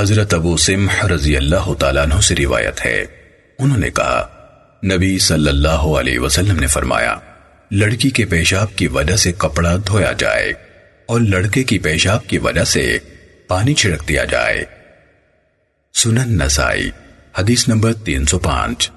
حضرت ابو سمح رضی اللہ تعالیٰ عنہ سے روایت ہے۔ انہوں نے کہا، نبی صلی اللہ علیہ وسلم نے فرمایا، لڑکی کے پیشاب کی وجہ سے کپڑا دھویا جائے اور لڑکے کی پیشاب کی وجہ سے پانی چھڑک دیا جائے۔ سنن نسائی، حدیث نمبر تین سو پانچ۔